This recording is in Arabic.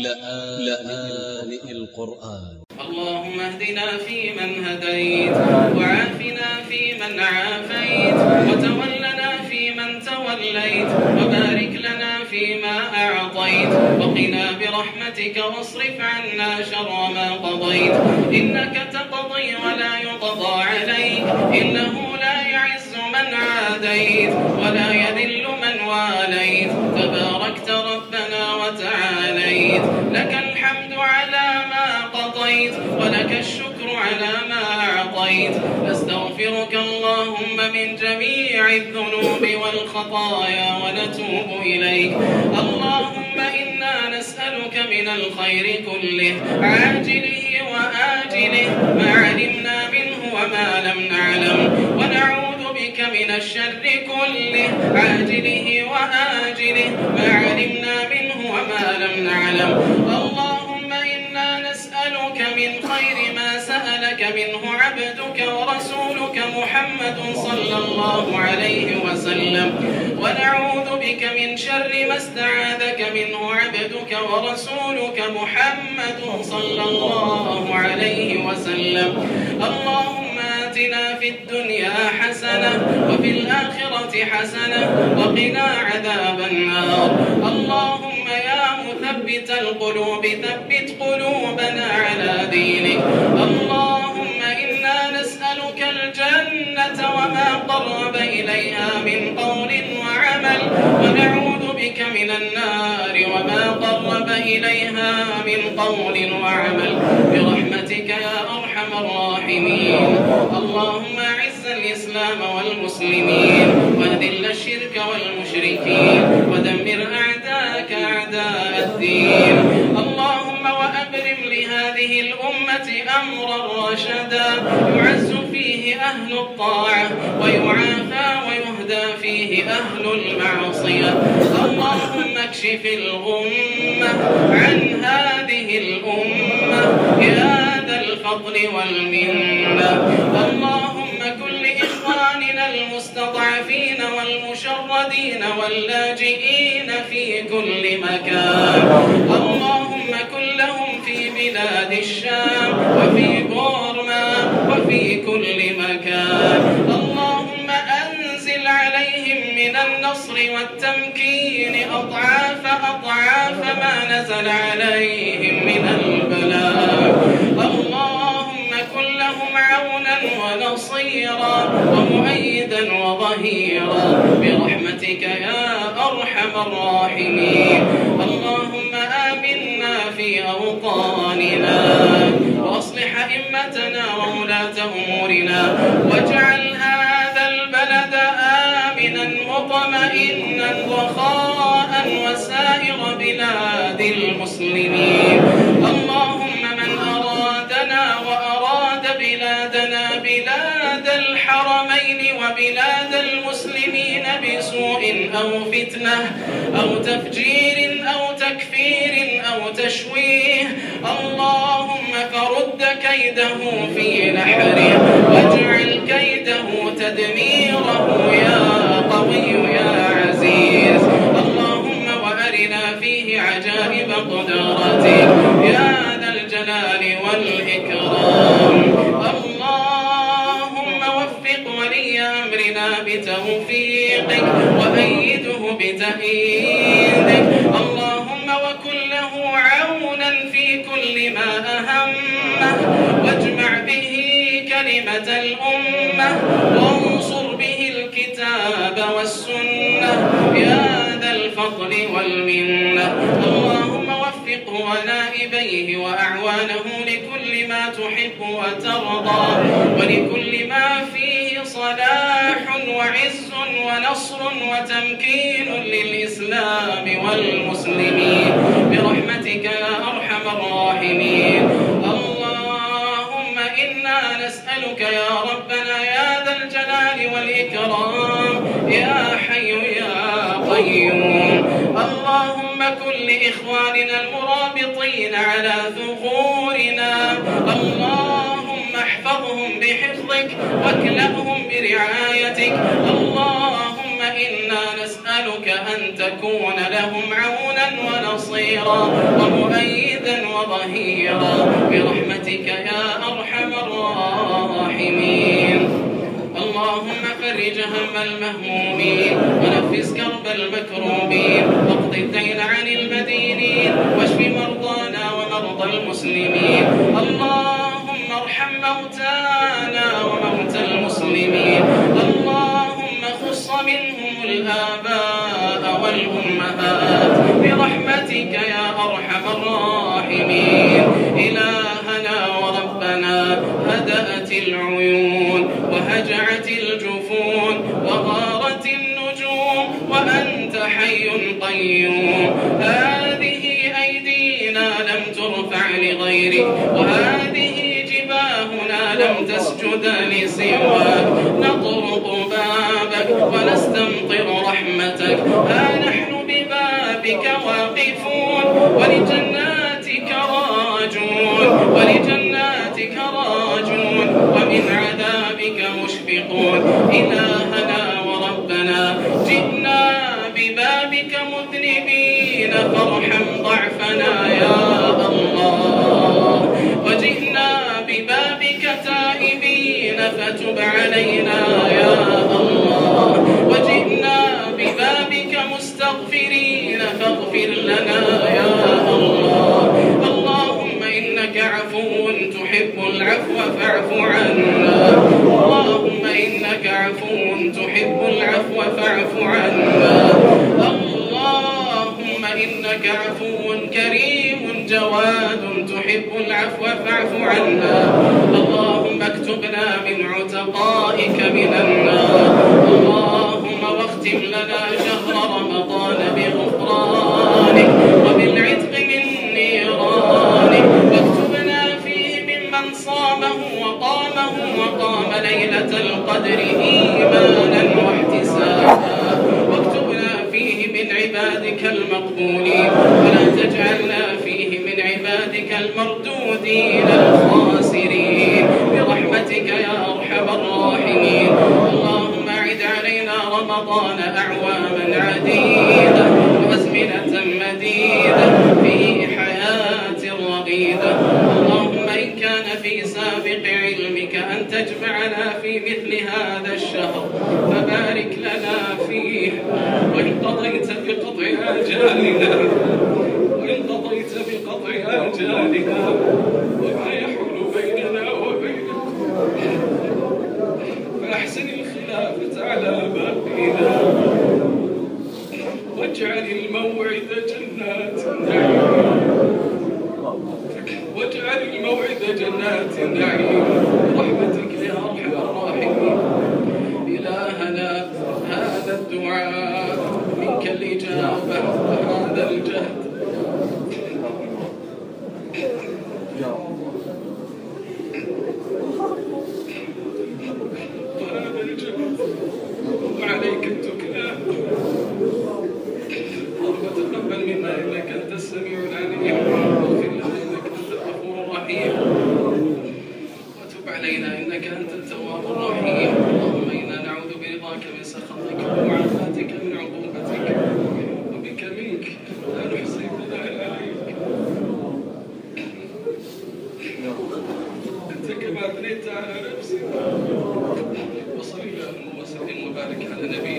لآن القرآن. اللهم اهدنا فيمن هديت وعافنا فيمن عافيت وتولنا فيمن توليت وبارك لنا فيما أعطيت وقنا برحمتك واصرف عنا شر ما قضيت. إنك تقضي ولا يقضى عليك إنه لا يعز من عاديت ولا يذل وتعاليت لك الحمد على ما قضيت ولك الشكر على ما أعطيت. نستغفرك اللهم من جميع الذنوب والخطايا ونتوب إليك. اللهم إنا نسألك من الخير كله عاجله وآجله ما علمنا منه وما لم نعلم. ونعوذ بك من الشر كله عاجله وآجله ما علمنا منه وما لم نعلم. اللهم إنا نسألك من خير ما سألك منه عبدك ورسولك محمد صلى الله عليه وسلم. ونعوذ بك من شر ما استعاذك منه عبدك ورسولك محمد صلى الله عليه وسلم. اللهم آتنا في الدنيا حسنة وفي الآخرة حسنة وقنا عذاب النار. اللهم مثبت القلوب ثبت قلوبنا على دينك. اللهم إنا نسألك الجنة وما قرب إليها من قول وعمل. ونعوذ بك من النار وما قرب إليها من قول وعمل. برحمتك يا أرحم الراحمين. اللهم أعز الإسلام والمسلمين. وأذل الشرك والمشركين. ودمر أعداء الدين. اللهم وأبرم لهذه الأمة أمرا رشدا. يعز فيه أهل الطاعة ويعافى ويهدى فيه أهل المعصية. اللهم اكشف الغمة عن هذه الأمة. يا ذا الفضل والمنة. اللهم كن لإخواننا المستضعفين والمشردين واللاجئين كل مكان اللهم كن لهم في بلاد الشام وفي بورما وفي كل مكان. اللهم أنزل عليهم من النصر والتمكين أضعاف أضعاف ما نزل عليهم من البلاء. لهم عونا ونصيرا ومؤيدا وظهيرا. برحمتك يا أرحم الراحمين. اللهم آمنا في أوطاننا وأصلح أئمتنا وولاة أمورنا واجعل هذا البلد آمنا مطمئنا رخاء وسائر بلاد المسلمين. بسوء أو فتنة أو تفجير أو تكفير أو تشويه. اللهم فرد كيده في نحره واجعل كيده تدميره يا قوي يا في كل ما أهمة واجمع به كلمة الأمة وانصر به الكتاب والسنة. يا ذا الفضل والمنة. اللهم وفقه ونائبيه وأعوانه لكل ما تحب وترضى ولكل ما فيه صلاح وعز ونصر وتمكين للإسلام والمسلمين. برحمتك يا أرحم الراحمين. اللهم إنا نسألك يا ربنا يا ذا الجلال والإكرام. يا حي يا قيوم. اللهم كن لإخواننا المرابطين على ثغورنا. بحفظك واكلأهم برعايتك. اللهم إنا نسألك أن تكون لهم عونا ونصيرا ومؤيدا وظهيرا. برحمتك يا أرحم الراحمين. اللهم فرج هم المهمومين ونفس كرب المكروبين. واقض الدين عن المدينين واشف مرضانا ومرضى المسلمين. اللهم ارحم موتانا المسلمين. اللهم خص منهم الآباء والأمهات برحمتك يا أرحم الراحمين. إلهنا وربنا هدأت العيون وهجعت الجفون وغارت النجوم وأنت حي قيوم. هذه أيدينا لم ترفع لغيرك وهذه لم تسجد لسواك نطرق بابك ونستمطر رحمتك. ها نحن ببابك واقفون ولجناتك راجون ولجناتك راجون ومن عذابك مشفقون. إلهنا وربنا جئنا ببابك مذنبين فارحم ضعفنا. علينا يا الله. وجئنا ببابك مستغفرين فاغفر لنا يا الله. اللهم إنك عفو تحب العفو فاعف عنا. اللهم إنك عفو تحب العفو فاعف عنا. اللهم إنك عفو كريم جواد تحب العفو فاعف عنا. اللهم اكتبنا من عتقائك من النار. اللهم واختم لنا شهر رمضان بغفرانك وبالعتق من نيرانك. واكتبنا فيه ممن صامه وقامه وقام ليلة القدر إيمانا واحتسابا. واكتبنا فيه من عبادك المقبولين. ولا تجعلنا فيه من عبادك المردودين الخاسرين. برحمتك يا أرحم الراحمين. اللهم أعد علينا رمضان أعواما عديدة وأزمنة مديدة في حياة رغيدة. اللهم إن كان في سابق علمك أن تجمعنا في مثل هذا الشهر فبارك لنا فيه. وإن قضيت بقطع آجالنا. قضيت بقطع آجالنا وما يحول بيننا وبينك. فأحسن الخلافة على باقينا. واجعل الموعد جنات واجعل الموعد جنات النعيم. برحمتك يا أرحم الراحمين. إلهنا هذا الدعاء منك الإجابة. على وصل اللهم وسلم وبارك على نبينا